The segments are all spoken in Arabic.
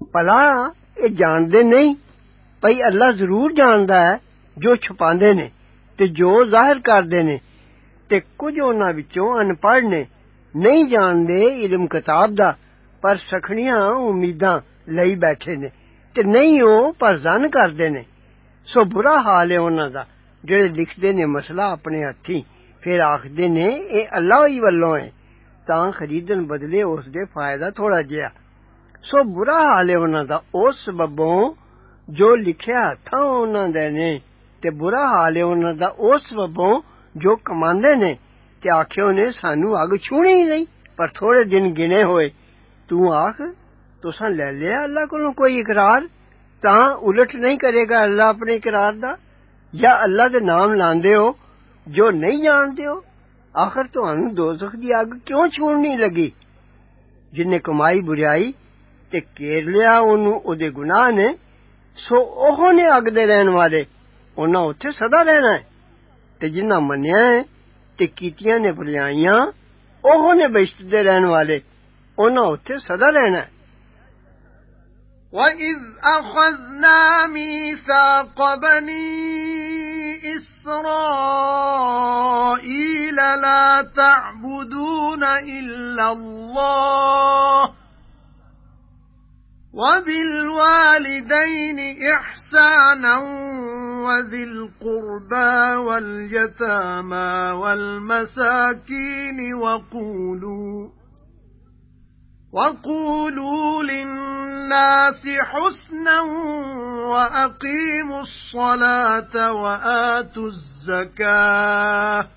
پلا اے جاندے نہیں بھئی اللہ ضرور جاندا ہے جو چھپاندے نے تے جو ظاہر کردے نے تے کچھ انہاں وچوں ان پڑھ نے نہیں جاندے علم کتاب دا پر سکھنیاں امیداں لئی بیٹھے نے تے نہیں او پر زن کردے نے سو برا حال ہے انہاں دا جڑے لکھدے نے مسئلہ اپنے ہتھی پھر آخدے نے اے اللہ ہی والوں ہے تاں خریدن بدلے اس دے فائدہ تھوڑا جیا ਸੋ ਬੁਰਾ ਹਾਲ ਹੈ ਉਹਨਾਂ ਦਾ ਉਸ ਸਬਬੋਂ ਜੋ ਲਿਖਿਆ ਹੱਥਾਂ ਉਹਨਾਂ ਦੇ ਨੇ ਤੇ ਬੁਰਾ ਹਾਲ ਹੈ ਉਹਨਾਂ ਦਾ ਉਸ ਸਬਬੋਂ ਜੋ ਕਮਾਉਂਦੇ ਨੇ ਤੇ ਆਖਿਓ ਨੇ ਸਾਨੂੰ ਅੱਗ ਛੂਣੀ ਹੀ ਨਹੀਂ ਪਰ ਥੋੜੇ ਦਿਨ ਗਿਨੇ ਹੋਏ ਤੂੰ ਆਖ ਤੁਸਾਂ ਲੈ ਲਿਆ ਅੱਲਾ ਕੋਲੋਂ ਕੋਈ ਇਕਰਾਰ ਤਾਂ ਉਲਟ ਨਹੀਂ ਕਰੇਗਾ ਅੱਲਾ ਆਪਣੇ ਇਕਰਾਰ ਦਾ ਜਾਂ ਅੱਲਾ ਦੇ ਨਾਮ ਲਾਉਂਦੇ ਹੋ ਜੋ ਨਹੀਂ ਜਾਣਦੇ ਹੋ ਆਖਰ ਤੁਹਾਨੂੰ ਦੋਜ਼ਖ ਦੀ ਅੱਗ ਕਿਉਂ ਛੂਣਨੀ ਲੱਗੀ ਜਿਨੇ ਕਮਾਈ ਬੁਰਾਈ ਤੇ ਕੇਰ ਲਿਆ ਉਹਨੂੰ ਉਹਦੇ ਗੁਨਾਹ ਨੇ ਸੋ ਉਹ ਨੇ ਅੱਗ ਦੇ ਰਹਿਣ ਵਾਲੇ ਉਹਨਾਂ ਉੱਥੇ ਸਦਾ ਰਹਿਣਾ ਹੈ ਤੇ ਜਿਨ੍ਹਾਂ ਮੰਨਿਆ ਹੈ ਤੇ ਕੀਤੀਆਂ ਨੇ ਭਲਾਈਆਂ ਉਹ ਨੇ ਬਿਸ਼ਤ ਦੇ ਰਹਿਣ ਵਾਲੇ ਉਹਨਾਂ ਉੱਥੇ ਸਦਾ ਰਹਿਣਾ ਹੈ وَإِذْ أَخَذْنَا مِيثَاقَ بَنِي إِسْرَائِيلَ لَا تَعْبُدُونَ إِلَّا اللَّهَ وَبِالْوَالِدَيْنِ إِحْسَانًا وَذِي الْقُرْبَى وَالْيَتَامَى وَالْمَسَاكِينِ وَقُولُوا وَقُولُوا لِلنَّاسِ حُسْنًا وَأَقِيمُوا الصَّلَاةَ وَآتُوا الزَّكَاةَ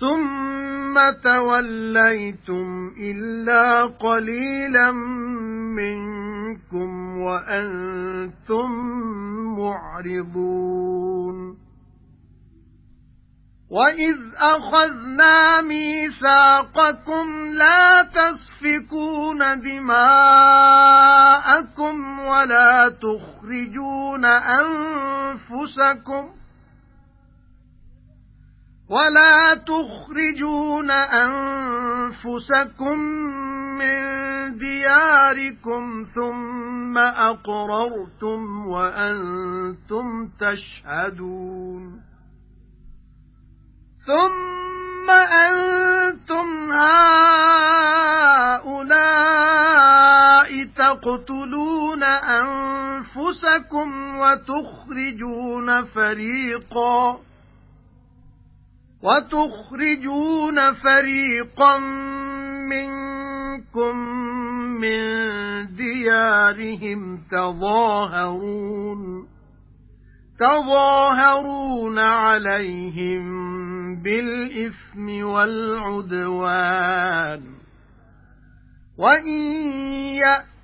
ثُمَّ تَوَلَّيْتُمْ إِلَّا قَلِيلًا مِنكُمْ وَأَنتُم مُّعْرِضُونَ وَإِذْ أَخَذْنَا مِيثَاقَكُمْ لَا تَسْفِكُونَ دِمَاءَكُمْ وَلَا تُخْرِجُونَ أَنفُسَكُمْ وَلَا تُخْرِجُونَ أَنفُسَكُم مِّن دِيَارِكُمْ ثُمَّ أَقْرَرْتُمْ وَأَنتُمْ تَشْهَدُونَ ثُمَّ أَنتُمْ هَؤُلَاءِ تَقْتُلُونَ أَنفُسَكُمْ وَتُخْرِجُونَ فَرِيقًا وَتُخْرِجُونَ فَرِيقًا مِنْكُمْ مِنْ دِيَارِهِمْ تَظَاهَرُونَ تَظَاهَرُونَ عَلَيْهِمْ بِالْإِثْمِ وَالْعُدْوَانِ. وَإِنْ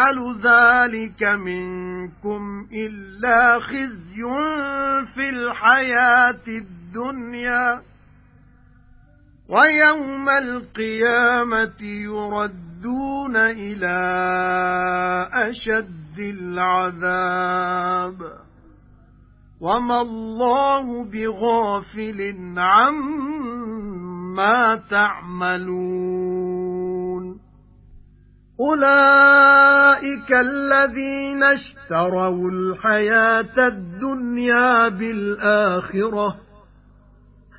يَفْعَلُ ذَلِكَ مِنكُمْ إِلَّا خِزْيٌ فِي الْحَيَاةِ الدُّنْيَا وَيَوْمَ الْقِيَامَةِ يُرَدُّونَ إِلَى أَشَدِّ الْعَذَابِ وَمَا اللَّهُ بِغَافِلٍ عَمَّا تَعْمَلُونَ أُولَئِكَ الَّذِينَ اشْتَرَوُا الْحَيَاةَ الدُّنْيَا بِالْآخِرَةِ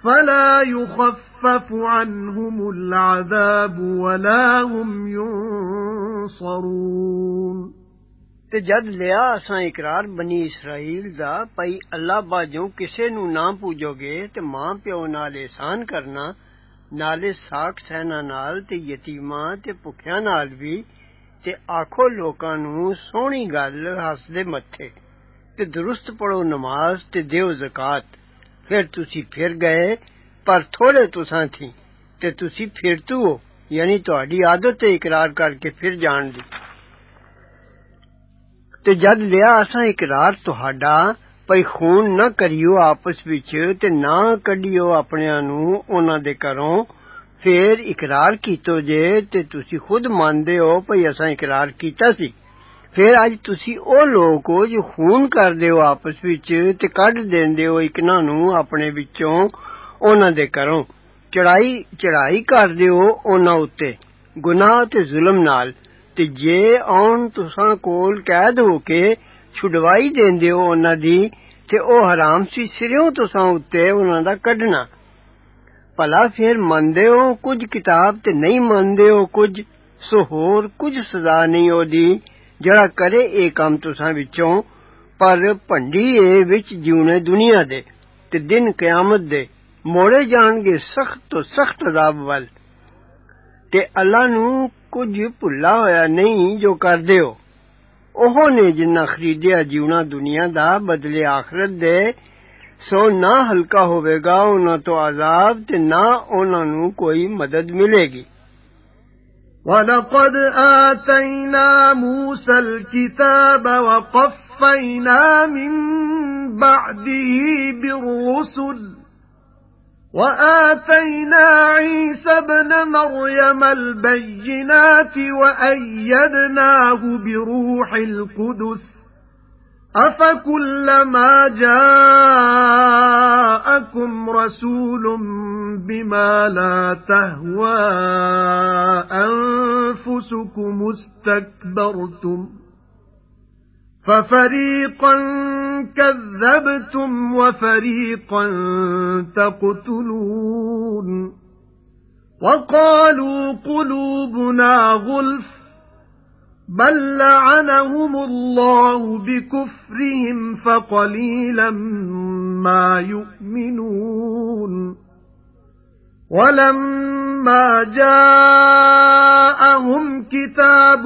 فَلَا يُخَفَّفُ عَنْهُمُ الْعَذَابُ وَلَا هُمْ يُنصَرُونَ ਤੇ ਜਦ ਲਿਆ ਅਸਾਂ ਇਕਰਾਰ ਬਨੀ ਇਸਰਾਈਲ ਦਾ ਪਈ ਅੱਲਾ ਬਾਝੋਂ ਕਿਸੇ ਨੂੰ ਨਾ ਪੂਜੋਗੇ ਤੇ ਮਾਂ ਪਿਓ ਨਾਲ ihsan ਕਰਨਾ ਨਾਲੇ ਸਾਖ ਸਹਿਣਾ ਨਾਲ ਤੇ ਯਤੀਮਾਂ ਤੇ ਭੁੱਖਿਆਂ ਨਾਲ ਵੀ ਤੇ ਆਖੋ ਲੋਕਾਂ ਨੂੰ ਸੋਹਣੀ ਗੱਲ ਹੱਸਦੇ ਮੱਥੇ ਤੇ ਦਰੁਸਤ ਪੜੋ ਨਮਾਜ਼ ਤੇ ਦਿਓ ਜ਼ਕਾਤ ਫਿਰ ਤੁਸੀਂ ਫਿਰ ਗਏ ਪਰ ਥੋੜੇ ਤੁਸਾਂ ਥੀ ਤੇ ਤੁਸੀਂ ਫਿਰਤੂ ਹੋ ਯਾਨੀ ਤੁਹਾਡੀ ਆਦਤ ਤੇ ਇਕਰਾਰ ਕਰਕੇ ਫਿਰ ਜਾਣ ਦੀ ਤੇ ਜਦ ਲਿਆ ਅਸਾਂ ਇਕਰਾਰ ਤੁਹਾਡਾ ਭਈ ਖੂਨ ਨਾ ਕਰਿਓ ਆਪਸ ਵਿੱਚ ਤੇ ਨਾ ਕੱਢਿਓ ਆਪਣਿਆਂ ਨੂੰ ਉਹਨਾਂ ਦੇ ਘਰੋਂ ਫੇਰ ਇਕਰਾਰ ਕੀਤੋ ਜੇ ਤੇ ਤੁਸੀਂ ਖੁਦ ਮੰਨਦੇ ਹੋ ਭਈ ਅਸਾਂ ਇਕਰਾਰ ਕੀਤਾ ਸੀ ਫੇਰ ਅੱਜ ਤੁਸੀਂ ਉਹ ਲੋਕ ਹੋ ਜੋ ਖੂਨ ਕਰਦੇ ਹੋ ਆਪਸ ਵਿੱਚ ਤੇ ਕੱਢ ਦਿੰਦੇ ਹੋ ਇਕਨਾਂ ਨੂੰ ਆਪਣੇ ਵਿੱਚੋਂ ਉਹਨਾਂ ਦੇ ਘਰੋਂ ਚੜਾਈ ਚੜਾਈ ਕਰਦੇ ਹੋ ਉਹਨਾਂ ਉੱਤੇ ਗੁਨਾਹ ਤੇ ਜ਼ੁਲਮ ਨਾਲ ਤੇ ਜੇ ਆਉਣ ਤੁਸਾਂ ਕੋਲ ਕੈਦ ਹੋ ਕੇ ਛੁਡਵਾਈ ਦਿੰਦੇ ਹੋ ਉਹਨਾਂ ਦੀ ਤੇ ਉਹ ਹਰਾਮ ਸੀ ਸਿਰਿਓਂ ਤੁਸਾਂ ਉੱਤੇ ਉਹਨਾਂ ਦਾ ਕੱਢਣਾ ਭਲਾ ਫਿਰ ਮੰਨਦੇ ਹੋ ਕੁਝ ਕਿਤਾਬ ਤੇ ਨਹੀਂ ਮੰਨਦੇ ਹੋ ਕੁਝ ਸੋ ਹੋਰ ਕੁਝ ਸਜ਼ਾ ਨਹੀਂ ਉਹਦੀ ਜਿਹੜਾ ਕਰੇ ਇਹ ਕੰਮ ਤੁਸਾਂ ਵਿੱਚੋਂ ਪਰ ਭੰਡੀ ਏ ਵਿੱਚ ਜਿਉਣੇ ਦੁਨੀਆ ਦੇ ਤੇ ਦਿਨ ਕਿਆਮਤ ਦੇ ਮੋੜੇ ਜਾਣਗੇ ਸਖਤ ਤੋਂ ਸਖਤ ਅਜ਼ਾਬ ਵੱਲ ਤੇ ਅੱਲਾ ਨੂੰ ਕੁਝ ਭੁੱਲਾ ਹੋਇਆ ਨਹੀਂ ਜੋ ਕਰਦੇ ਹੋ ਉਹ ਨੇ ਜਿੰਨਾ ਖਰੀਦਿਆ ਜਿਉਣਾ ਦੁਨੀਆ ਦਾ ਬਦਲੇ ਆਖਰਤ ਦੇ ਸੋ ਨਾ ਹਲਕਾ ਹੋਵੇਗਾ ਉਹਨਾਂ ਤੋਂ ਆਜ਼ਾਬ ਤੇ ਨਾ ਉਹਨਾਂ ਨੂੰ ਕੋਈ ਮਦਦ ਮਿਲੇਗੀ وَلَقَدْ آتَيْنَا مُوسَى الْكِتَابَ وَقَفَّيْنَا مِن بَعْدِهِ بِالرُّسُلِ وَآتَيْنَا عِيسَى ابْنَ مَرْيَمَ الْبَيِّنَاتِ وَأَيَّدْنَاهُ بِرُوحِ الْقُدُسِ. أَفَكُلَّمَا جَاءَكُمْ رَسُولٌ بِمَا لَا تَهْوَى أَنفُسُكُمُ اسْتَكْبَرْتُمْ فَفَرِيقًا كَذَّبْتُمْ وَفَرِيقًا تَقْتُلُونَ. وَقَالُوا قُلُوبُنَا غُلْفٌ بَل لَّعَنَهُمُ اللَّهُ بِكُفْرِهِمْ فَقَلِيلًا مَّا يُؤْمِنُونَ. وَلَمَّا جَاءَهُمْ كِتَابٌ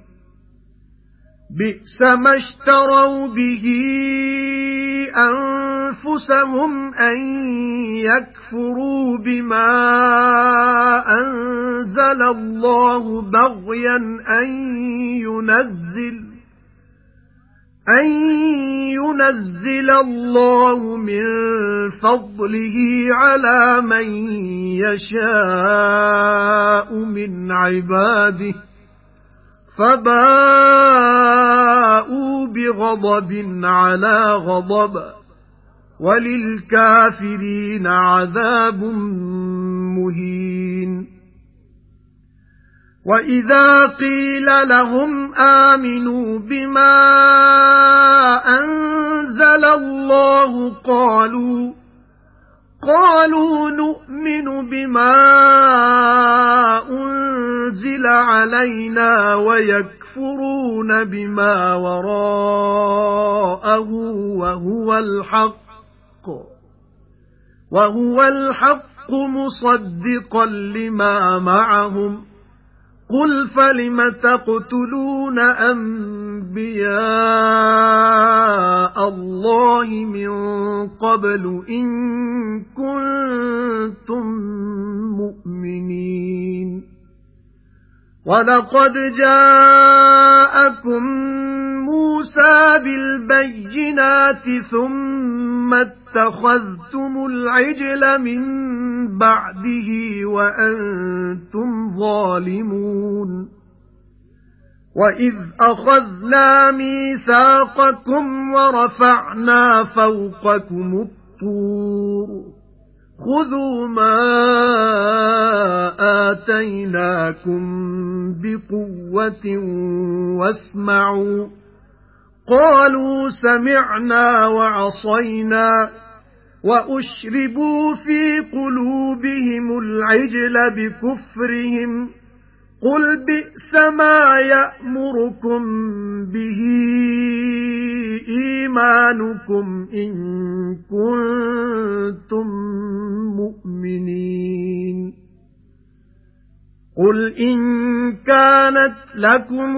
بِئْسَ مَا اشْتَرَوْا بِهِ أَنفُسَهُمْ أَن يَكْفُرُوا بِمَا أَنزَلَ اللَّهُ بَغْيًا أَن يُنَزِّلَ أَن يُنَزِّلَ اللَّهُ مِن فَضْلِهِ عَلَى مَن يَشَاءُ مِنْ عِبَادِهِ فَبَاءُوا بِغَضَبٍ عَلَى غَضَبٍ وَلِلْكَافِرِينَ عَذَابٌ مُهِينٌ. وَإِذَا قِيلَ لَهُمْ آمِنُوا بِمَا أَنزَلَ اللَّهُ قَالُوا قَالُوا نُؤْمِنُ بِمَا أُنْزِلَ عَلَيْنَا وَيَكْفُرُونَ بِمَا وَرَاءَهُ وَهُوَ الْحَقُّ وَهُوَ الْحَقُّ مُصَدِّقًا لِمَا مَعَهُمْ. قُلْ فَلِمَ تَقْتُلُونَ أَنبِيَاءَ اللَّهِ مِن قَبْلُ إِن كُنتُم مُّؤْمِنِينَ وَلَقَدْ جَاءَكُم مُوسَى بِالْبَيِّنَاتِ ثُمَّ اتَّخَذْتُمُ الْعِجْلَ مِن بَعْدِهِ وَأَنتُمْ ظَالِمُونَ وَإِذْ أَخَذْنَا مِيثَاقَكُمْ وَرَفَعْنَا فَوْقَكُمُ الطُّورَ خُذُوا مَا آتَيْنَاكُمْ بِقُوَّةٍ وَاسْمَعُوا قَالُوا سَمِعْنَا وَعَصَيْنَا وَأُشْرِبُوا فِي قُلُوبِهِمُ الْعِجْلَ بِكُفْرِهِمْ قُلْ بِئْسَ مَا يَأْمُرُكُم بِهِ إِيمَانُكُمْ إِن كُنتُم مُّؤْمِنِينَ قُلْ إِن كَانَتْ لَكُمُ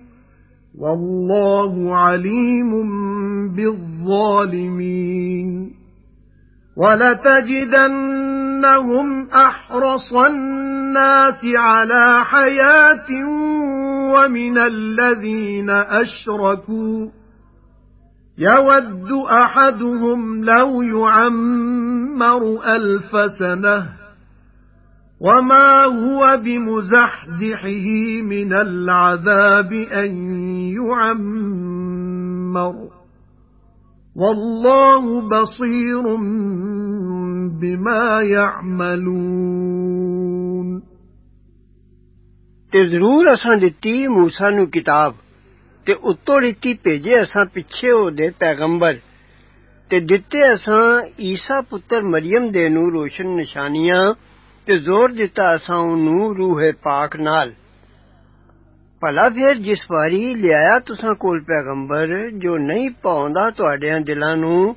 وَاللَّهُ عَلِيمٌ بِالظَّالِمِينَ وَلَتَجِدَنَّهُمْ أَحْرَصَ النَّاسِ عَلَى حَيَاةٍ وَمِنَ الَّذِينَ أَشْرَكُوا يَوَدُّ أَحَدُهُمْ لَوْ يُعَمَّرُ أَلْفَ سَنَةٍ وَمَا هُوَ بِمُزَحْزِحِهِ مِنَ الْعَذَابِ أَن يُعَمَّرَ وَاللَّهُ بَصِيرٌ بِمَا يَعْمَلُونَ تے ضرور اساں دتی موسی نو کتاب تے اتو دتی بھیجے اساں پیچھے أو دے پیغمبر تے دتے اساں عیسی پتر مریم دے نو روشن ਤੇ ਜ਼ੋਰ ਦਿੱਤਾ ਅਸਾਂ ਉਹਨੂੰ ਰੂਹ ਪਾਕ ਨਾਲ ਭਲਾ ਫਿਰ ਜਿਸ ਵਾਰੀ ਲਿਆਇਆ ਤੁਸਾਂ ਕੋਲ ਪੈਗੰਬਰ ਜੋ ਨਹੀਂ ਪਾਉਂਦਾ ਤੁਹਾਡਿਆਂ ਦਿਲਾਂ ਨੂੰ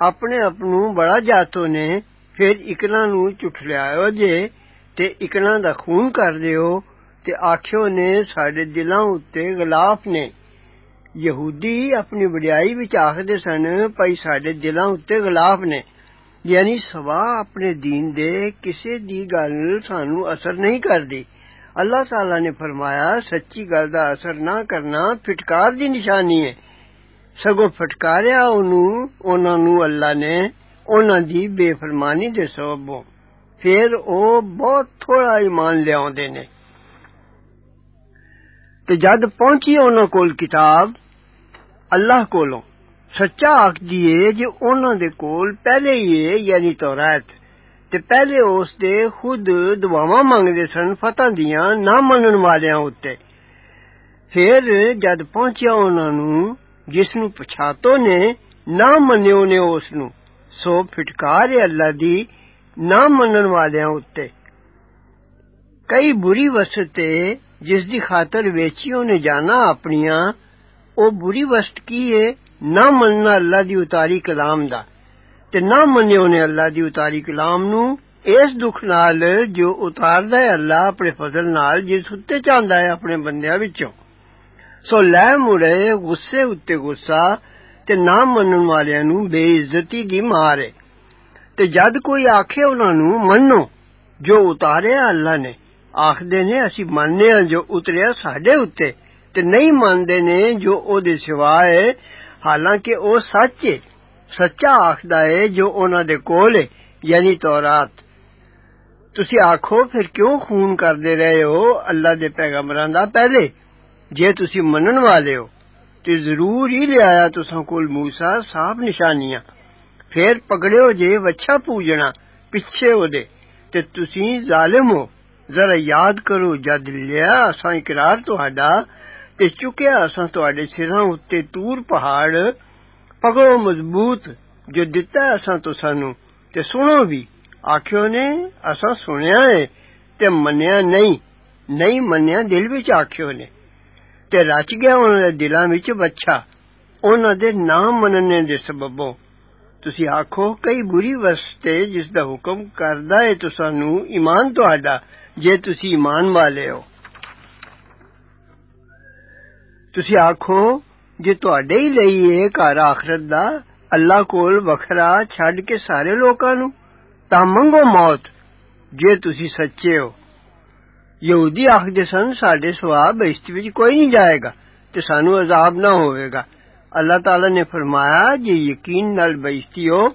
ਆਪਣੇ ਆਪ ਨੂੰ ਬੜਾ ਜਾਤੋ ਨੇ ਫਿਰ ਇਕਨਾਂ ਨੂੰ ਝੁਠਲਾਇਓ ਜੇ ਤੇ ਇਕਨਾਂ ਦਾ ਖੂਨ ਕਰ ਦਿਓ ਤੇ ਆਖਿਓ ਨੇ ਸਾਡੇ ਦਿਲਾਂ ਉੱਤੇ ਗਲਾਫ ਨੇ ਯਹੂਦੀ ਆਪਣੀ ਵਡਿਆਈ ਵਿੱਚ ਆਖਦੇ ਸਨ ਭਈ ਸਾਡੇ ਦਿਲਾਂ ਉੱਤੇ ਗਲਾਫ ਨੇ یعنی سوا اپنے دین دے کسے دی گل سانو اثر نہیں کردی۔ اللہ تعالی نے فرمایا، سچی گل دا اثر نہ کرنا فٹکار دی نشانی ہے۔ سگو فٹکاریا انہاں نو اللہ نے انہاں دی بے فرمانی دے سببوں۔ پھر او بہت تھوڑا ایمان لے آندے نے۔ تے جد پہنچی انہاں کو کتاب، اللہ کولوں سچا آخدی ہے جی انہوں دے کول پہلے ہی ہے یعنی تورات تے پہلے اس دے خود دعاواں منگدے سن فتح دیاں نہ منن والیاں اُتے پھر جد پہنچیا انہاں نو جس نو پچھاتو نے نہ منیو نے اس نو سو پھٹکار ہے اللہ دی نہ منن والیاں اُتے کئی بری وست جس دی خاطر ویچیوں نے جانا اپنیاں أو بری وست کی ہے نہ مننا اللہ دی اتاری کلام دا. تے نہ مننے اونے اللہ دی اتاری کلام نو اس دکھ نال جو اتاردا ہے اللہ اپنے فضل نال جس اتے چاہندا ہے اپنے بندیاں وچوں۔ سو لے مڑے غصے اتے غصہ تے نہ منن والیاں نو بے عزتی دی مار ہے۔ تے جد کوئی آکھے انہاں نو منو جو اتاریا اللہ نے۔ آخدے نے اسی ماننے ہاں جو اتریا ساڈے اتے تے نہیں ماندے نے جو أو دے سوائے حالانکہ او سچ سچا آخدا ہے جو انہاں دے کول ہے یعنی تورات۔ تسی آکھو، پھر کیوں خون کر دے رہے ہو اللہ دے پیغمبراں دا پہلے؟ جے تسی منن والے ہو، تے ضرور ہی لے آیا تساں کول موسی صاحب نشانیاں۔ پھر پکڑیو جے وچھا پوجنا پیچھے او دے تے تسی ظالم ہو۔ ذرا یاد کرو، جد لیا اساں اقرار تہاڈا ਤੇ ਚੁੱਕਿਆ ਅਸਾਂ ਤੁਹਾਡੇ ਸਿਰਾਂ ਉੱਤੇ ਤੂਰ ਪਹਾੜ ਪਕੜੋ ਮਜ਼ਬੂਤ ਜੋ ਦਿੱਤਾ ਅਸਾਂ ਤੁਸਾਂ ਨੂੰ ਤੇ ਸੁਣੋ ਵੀ ਆਖਿਓ ਨੇ ਅਸਾਂ ਸੁਣਿਆ ਏ ਤੇ ਮੰਨਿਆ ਨਹੀਂ ਨਹੀਂ ਮੰਨਿਆ ਦਿਲ ਵਿੱਚ ਆਖਿਓ ਨੇ ਤੇ ਰਚ ਗਿਆ ਉਹਨਾਂ ਦੇ ਦਿਲਾਂ ਵਿੱਚ ਬੱਚਾ ਉਹਨਾਂ ਦੇ ਨਾ ਮੰਨਣੇ ਦੇ ਸਬਬੋਂ ਤੁਸੀਂ ਆਖੋ ਕਈ ਬੁਰੀ ਵਸਤੇ ਜਿਸ ਦਾ ਹੁਕਮ ਕਰਦਾ ਏ ਤੁਸਾਂ ਨੂੰ ਈਮਾਨ ਤੁਹਾਡਾ ਜੇ ਤੁਸੀਂ ਈਮਾਨ ਵਾਲੇ ਹੋ ਤੁਸੀਂ ਆਖੋ ਜੇ ਤੁਹਾਡੇ ਹੀ ਲਈ ਇਹ ਘਰ ਆਖਰਤ ਦਾ ਅੱਲਾ ਕੋਲ ਵੱਖਰਾ ਛੱਡ ਕੇ ਸਾਰੇ ਲੋਕਾਂ ਨੂੰ ਤਾਂ ਮੰਗੋ ਮੌਤ ਜੇ ਤੁਸੀਂ ਸੱਚੇ ਹੋ ਯਹੂਦੀ ਆਖਦੇ ਸਨ ਸਾਡੇ ਸਵਾਬ ਬਹਿਸ਼ਤ ਵਿੱਚ ਕੋਈ ਨਹੀਂ ਜਾਏਗਾ ਤੇ ਸਾਨੂੰ ਅਜ਼ਾਬ ਨਾ ਹੋਵੇਗਾ ਅੱਲਾਹ ਤਾਲਾ ਨੇ ਫਰਮਾਇਆ ਜੇ ਯਕੀਨ ਨਾਲ ਬਹਿਸ਼ਤੀ ਹੋ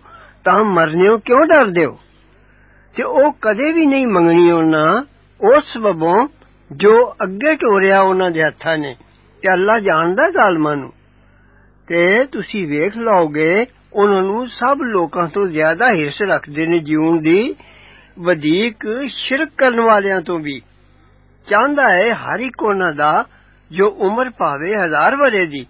ਤਾਂ ਮਰਨਿਓ ਕਿਉਂ ਡਰਦੇ ਹੋ ਤੇ ਉਹ ਕਦੇ ਵੀ ਨਹੀਂ ਮੰਗਣੀ ਉਹਨਾਂ ਉਸ ਸਬਬੋਂ ਜੋ ਅੱਗੇ ਟੋਰਿਆ ਉਹਨਾਂ ਦੇ ਹੱਥਾਂ ਨੇ ਤੇ ਅੱਲਾ ਜਾਣਦਾ ਜ਼ਾਲਮਾਂ ਨੂੰ ਤੇ ਤੁਸੀਂ ਵੇਖ ਲਓਗੇ ਉਹਨਾਂ ਨੂੰ ਸਭ ਲੋਕਾਂ ਤੋਂ ਜ਼ਿਆਦਾ ਹਿਰਸ ਰੱਖਦੇ ਨੇ ਜੀਉਣ ਦੀ ਵਧੇਕ ਸ਼ਿਰਕ ਕਰਨ ਵਾਲਿਆਂ ਤੋਂ ਵੀ ਚਾਹੁੰਦਾ ਹੈ ਹਰ ਇੱਕ ਉਹਨਾਂ ਦਾ ਜੋ ਉਮਰ ਭਾਵੇਂ ਹਜ਼ਾਰ ਵਰੇ ਦੀ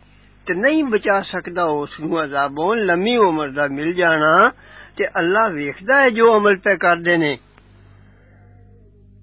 ਤੇ ਨਹੀਂ ਬਚਾ ਸਕਦਾ ਉਸ ਨੂੰ ਅਜ਼ਾਬੋਂ ਲੰਮੀ ਉਮਰ ਦਾ ਮਿਲ ਜਾਣਾ ਤੇ ਅੱਲਾ ਵੇਖਦਾ ਹੈ ਜੋ ਅਮਲ ਪੈ ਕਰਦੇ ਨੇ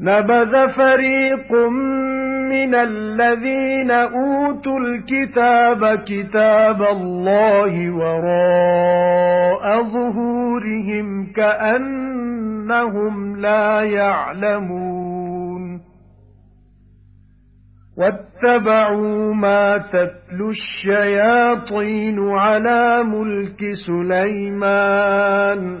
نَبَذَ فَرِيقٌ مِنَ الَّذِينَ أُوتُوا الْكِتَابَ كِتَابَ اللَّهِ وَرَاءَ ظُهُورِهِمْ كَأَنَّهُمْ لَا يَعْلَمُونَ. وَاتَّبَعُوا مَا تَتْلُو الشَّيَاطِينُ عَلَى مُلْكِ سُلَيْمَانَ.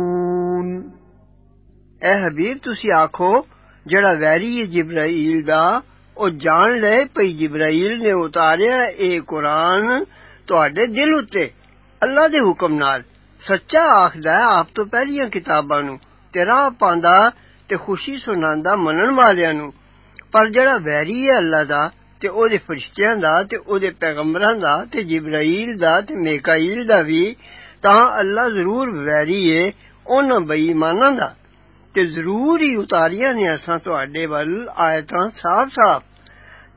اے حبیب تسی آکھو جڑا ویری ہے جبرائیل دا أو جان لے پئی جبرائیل نے اتاریا اے قرآن تواڈے دل اتے اللہ دے حکم نال سچا آخدا ہے آپ تو پہلیاں کتاباں نو تیرا پاندا تے خوشی سناندا منن والیاں نو پر جڑا ویری ہے اللہ دا تے أو دے فرشتیاں دا تے أو دے پیغمبراں دا تے جبرائیل دا تے میکائیل دا وی تاں اللہ ضرور ویری ہے تے ضرور ہی اتاریاں نے اساں تواڈے ول آیتاں صاف صاف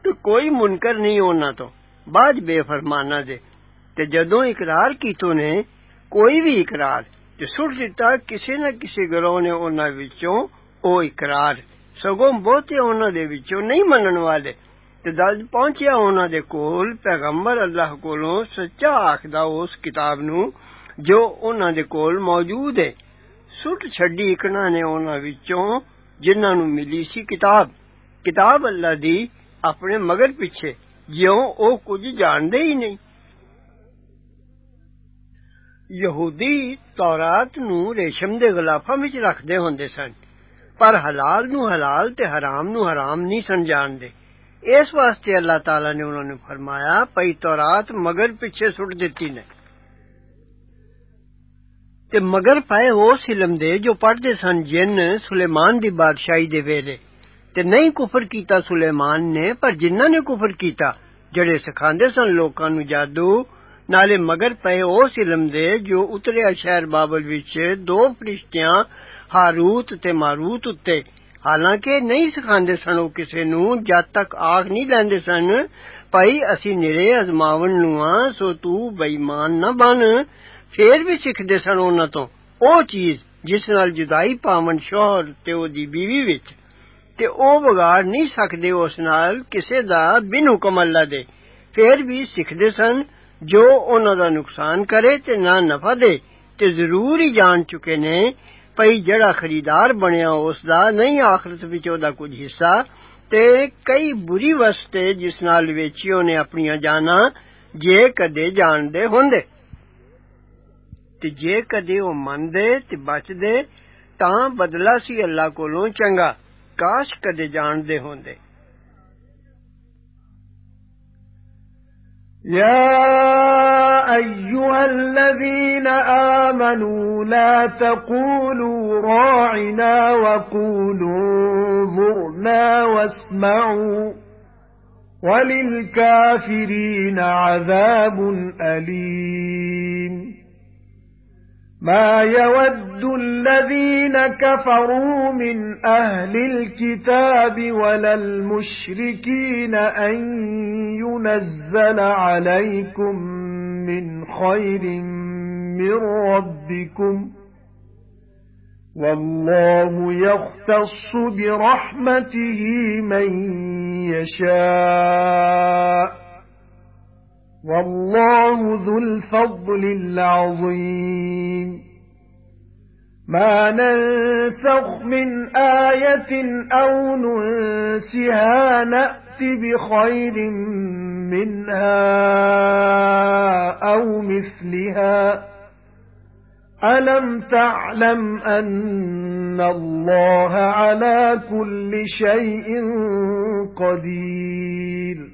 تے کوئی منکر نہیں ہونا تو۔ بعد بے فرمانا دے۔ تے جدوں اقرار کیتو نے، کوئی بھی اقرار تے سٹ دتا کسے نہ کسے گروہ نے انہاں وچوں او اقرار۔ سگوں بہتے انہاں دے وچوں نہیں منن والے۔ تے جد پہنچیا انہاں دے کول، پیغمبر اللہ کولوں سچا آکھدا اس کتاب نو جو انہاں دے کول موجود ہے۔ سٹ چڈی اکنا نے انہاں وچوں جنہاں نو ملی سی کتاب کتاب اللہ دی اپنے مگر پیچھے جیوں او کچھ جان دے ہی نہیں یہودی تورات نو ریشم دے غلافاں وچ رکھدے ہوندے سن پر حلال نو حلال تے حرام نو حرام نہیں سن جان دے اس واسطے اللہ تعالی نے انہاں نے فرمایا پئی تورات مگر پیچھے سٹ دتی نے ਤੇ ਮਗਰ ਪਏ ਉਸ ਇਲਮ ਦੇ ਜੋ ਪੜ੍ਹਦੇ ਸਨ ਜਿੰਨ ਸੁਲੇਮਾਨ ਦੀ ਬਾਦਸ਼ਾਹੀ ਦੇ ਵੇਲੇ ਤੇ ਨਹੀਂ ਕੁਫਰ ਕੀਤਾ ਸੁਲੇਮਾਨ ਨੇ ਪਰ ਜਿਨ੍ਹਾਂ ਨੇ ਕੁਫਰ ਕੀਤਾ ਜਿਹੜੇ ਸਿਖਾਉਂਦੇ ਸਨ ਲੋਕਾਂ ਨੂੰ ਜਾਦੂ ਨਾਲੇ ਮਗਰ ਪਏ ਉਸ ਇਲਮ ਦੇ ਜੋ ਉਤਰਿਆ ਸ਼ਹਿਰ ਬਾਬਲ ਵਿੱਚ ਦੋ ਫਰਿਸ਼ਤਿਆਂ ਹਾਰੂਤ ਤੇ ਮਾਰੂਤ ਉੱਤੇ ਹਾਲਾਂਕਿ ਨਹੀਂ ਸਿਖਾਉਂਦੇ ਸਨ ਉਹ ਕਿਸੇ ਨੂੰ ਜਦ ਤੱਕ ਆਖ ਨਹੀਂ ਲੈਂਦੇ ਸਨ ਭਾਈ ਅਸੀਂ ਨਿਰੇ ਅਜ਼ਮਾਵਣ ਨੂੰ ਆ ਸੋ ਤੂੰ ਬੇਈਮਾਨ ਨਾ ਬਣ ਫੇਰ ਵੀ ਸਿੱਖਦੇ ਸਨ ਉਹਨਾਂ ਤੋਂ ਉਹ ਚੀਜ਼ ਜਿਸ ਨਾਲ ਜੁਦਾਈ ਪਾਵਨ ਸ਼ੋਹਰ ਤੇ ਉਹਦੀ ਬੀਵੀ ਵਿੱਚ ਤੇ ਉਹ ਵਿਗਾੜ ਨਹੀਂ ਸਕਦੇ ਉਸ ਨਾਲ ਕਿਸੇ ਦਾ ਬਿਨ ਹੁਕਮ ਅੱਲਾ ਦੇ ਫੇਰ ਵੀ ਸਿੱਖਦੇ ਸਨ ਜੋ ਉਹਨਾਂ ਦਾ ਨੁਕਸਾਨ ਕਰੇ ਤੇ ਨਾ ਨਫਾ ਦੇ ਤੇ ਜ਼ਰੂਰ ਹੀ ਜਾਣ ਚੁੱਕੇ ਨੇ ਭਈ ਜਿਹੜਾ ਖਰੀਦਾਰ ਬਣਿਆ ਉਸ ਦਾ ਨਹੀਂ ਆਖਰਤ ਵਿੱਚ ਉਹਦਾ ਕੁਝ ਹਿੱਸਾ ਤੇ ਕਈ ਬੁਰੀ ਵਸਤੇ ਜਿਸ ਨਾਲ ਵੇਚੀਓ ਨੇ ਆਪਣੀਆਂ ਜਾਨਾਂ ਜੇ ਕਦੇ ਜਾਣਦੇ ਹੁੰਦੇ ਤੇ ਜੇ ਕਦੇ ਉਹ ਮੰਨਦੇ ਤੇ ਬਚਦੇ ਤਾਂ ਬਦਲਾ ਸੀ ਅੱਲਾ ਕੋਲੋਂ ਚੰਗਾ ਕਾਸ਼ ਕਦੇ ਜਾਣਦੇ ਹੁੰਦੇ يا أيها الذين آمنوا لا تقولوا راعنا وقولوا انظرنا واسمعوا وللكافرين عذاب أليم مَا يَوَدُّ الَّذِينَ كَفَرُوا مِنْ أَهْلِ الْكِتَابِ وَلَا الْمُشْرِكِينَ أَن يُنَزَّلَ عَلَيْكُم مِّنْ خَيْرٍ مِّن رَّبِّكُمْ وَاللَّهُ يَخْتَصُّ بِرَحْمَتِهِ مَن يَشَاءُ والله ذو الفضل العظيم. ما ننسخ من آية أو ننسها نأتي بخير منها أو مثلها. ألم تعلم أن الله على كل شيء قدير؟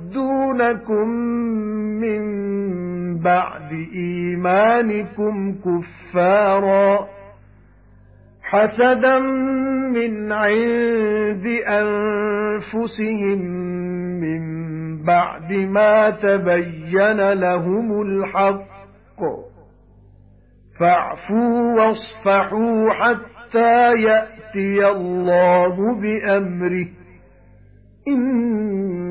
يَصُدُّونَكُم مِّن بَعْدِ إِيمَانِكُمْ كُفَّارًا حَسَدًا مِّنْ عِندِ أَنفُسِهِم مِّن بَعْدِ مَا تَبَيَّنَ لَهُمُ الْحَقُّ فَاعْفُوا وَاصْفَحُوا حَتَّى يَأْتِيَ اللَّهُ بِأَمْرِهِ إِنَّ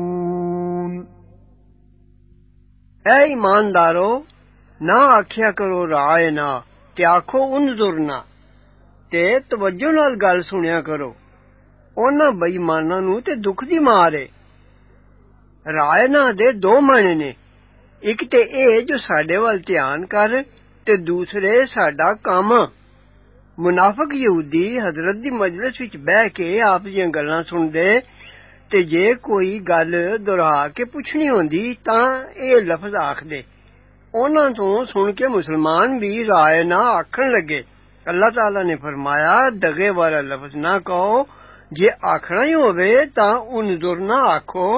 اے ایماندارو نہ آکھیا کرو راعنا تے آکھو انظرنا تے توجہ نال گل سنیا کرو انہاں بے ایماناں نو تے دکھ دی مار اے راعنا دے دو معنی نے ایک تے اے جو ساڈے ول دھیان کر تے دوسرے ساڈا کام منافق یہودی حضرت دی مجلس وچ بیٹھ کے آپ دیاں گلاں سن دے تے جے کوئی گل دہرا کے پوچھنی ہوندی تاں اے لفظ آکھدے۔ انہاں تو سن کے مسلمان بھی راعنا آکھن لگے۔ اللہ تعالی نے فرمایا دگے والا لفظ نہ کہو۔ جے آکھنا ہی ہووے تاں انظرنا آکھو۔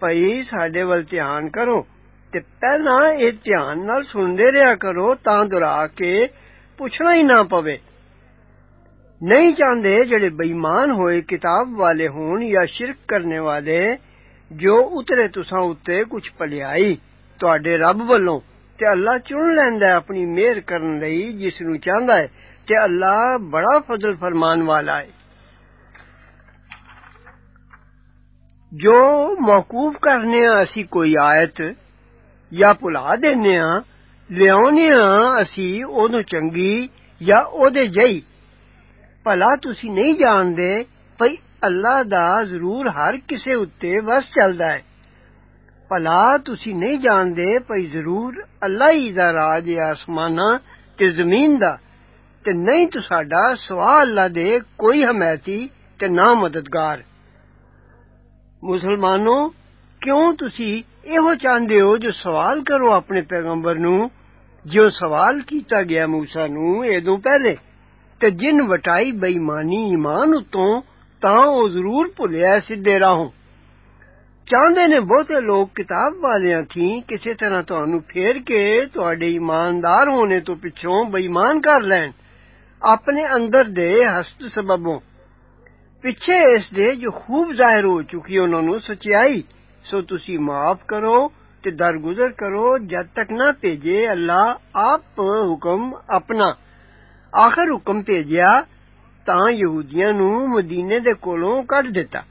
پئی ساڈے ول دھیان کرو تے پہلا اے دھیان نال سندے رہیا کرو تاں دہرا کے پوچھنا ہی نہ پوے۔ نہیں چاہندے جڑے بےمان ہوئے کتاب والے ہون یا شرک کرنے والے جو اترے تساں اتے کچھ پلیائی تواڈے رب والوں تے اللہ چن لیندا ہے اپنی مہر کرن لئی جس نو چاہندا ہے تے اللہ بڑا فضل فرمان والا ہے جو موقوف کرنے ہاں اسی کوئی آیت یا پلا دینے ہاں لیاؤنے ہاں اسی اودوں چنگی یا اودے ਭਲਾ ਤੁਸੀਂ ਨਹੀਂ ਜਾਣਦੇ ਭਈ ਅੱਲਾ ਦਾ ਜ਼ਰੂਰ ਹਰ ਕਿਸੇ ਉੱਤੇ ਵਸ ਚੱਲਦਾ ਹੈ ਭਲਾ ਤੁਸੀਂ ਨਹੀਂ ਜਾਣਦੇ ਭਈ ਜ਼ਰੂਰ ਅੱਲਾ ਹੀ ਦਾ ਰਾਜ ਹੈ ਆਸਮਾਨਾਂ ਤੇ ਜ਼ਮੀਨ ਦਾ ਤੇ ਨਹੀਂ ਤੁਹਾਡਾ ਸਵਾ ਅੱਲਾ ਦੇ ਕੋਈ ਹਮਾਇਤੀ ਤੇ ਨਾ ਮਦਦਗਾਰ ਮੁਸਲਮਾਨੋ ਕਿਉਂ ਤੁਸੀਂ ਇਹੋ ਚਾਹੁੰਦੇ ਹੋ ਜੋ ਸਵਾਲ ਕਰੋ ਆਪਣੇ ਪੈਗੰਬਰ ਨੂੰ ਜੋ ਸਵਾਲ ਕੀਤਾ ਗਿਆ موسی ਨੂੰ ਇਹਦੋਂ ਪਹਿਲੇ تے جن وٹائی بےمانی ایمان اتوں تاں او ضرور بھلیا سیدھے راہوں۔ چاہندے نے بہتے لوگ کتاب والیاں تھی کسی طرح تانوں پھیر کے تواڈے ایماندار ہونے تو پچھوں بےمان کر لین۔ اپنے اندر دے ہست سببوں۔ پیچھے اس دے جو خوب ظاہر ہو چکی انہاں نو سچائی۔ سو تسی معاف کرو تے درگزر کرو، جد تک نہ بھیجے اللہ آپ حکم اپنا۔ ਆਖਰ ਹੁਕਮ ਭੇਜਿਆ ਤਾਂ ਯਹੂਦੀਆਂ ਨੂੰ ਮਦੀਨੇ ਦੇ ਕੋਲੋਂ ਕੱਢ ਦਿੱਤਾ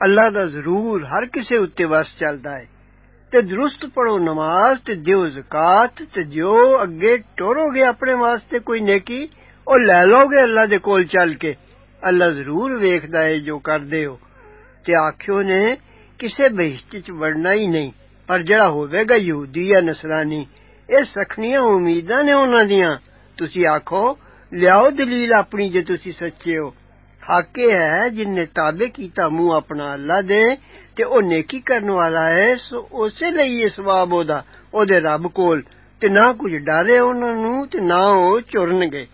ਅੱਲਾ ਦਾ ਜ਼ਰੂਰ ਹਰ ਕਿਸੇ ਉੱਤੇ ਵਸ ਚੱਲਦਾ ਹੈ ਤੇ ਦਰੁਸਤ ਪੜੋ ਨਮਾਜ਼ ਤੇ ਦਿਓ ਜ਼ਕਾਤ ਤੇ ਜੋ ਅੱਗੇ ਟੋਰੋਗੇ ਆਪਣੇ ਵਾਸਤੇ ਕੋਈ ਨੇਕੀ ਉਹ ਲੈ ਲੋਗੇ ਅੱਲਾ ਦੇ ਕੋਲ ਚੱਲ ਕੇ ਅੱਲਾ ਜ਼ਰੂਰ ਵੇਖਦਾ ਹੈ ਜੋ ਕਰਦੇ ਹੋ ਤੇ ਆਖਿਓ ਨੇ ਕਿਸੇ ਬਹਿਸ਼ਤ ਚ ਵੜਨਾ ਹੀ ਨਹੀਂ ਪਰ ਜਿਹੜਾ ਹੋਵੇਗਾ ਯਹੂਦੀ ਜਾਂ ਨਸਰਾਨੀ ਇਹ ਸਖਣੀਆਂ ਉਮੀਦਾਂ ਨੇ ਉਹਨਾਂ ਦੀਆਂ ਤੁਸੀਂ ਆਖੋ ਲਿਆਓ ਦਲੀਲ ਆਪਣੀ ਜੇ ਤੁਸੀਂ ਸੱਚੇ ਹੋ ਹੱਕ ਹੈ ਜਿਨੇ ਤਾਬੇ ਕੀਤਾ ਮੂੰਹ ਆਪਣਾ ਅੱਲਾ ਦੇ ਤੇ ਉਹ ਨੇਕੀ ਕਰਨ ਵਾਲਾ ਹੈ ਸੋ ਉਸੇ ਲਈ ਇਹ ਸਵਾਬ ਉਹਦਾ ਉਹਦੇ ਰੱਬ ਕੋਲ ਤੇ ਨਾ ਕੁਝ ਡਰੇ ਉਹਨਾਂ ਨੂੰ ਤੇ ਨਾ ਉਹ ਚੁਰਨਗੇ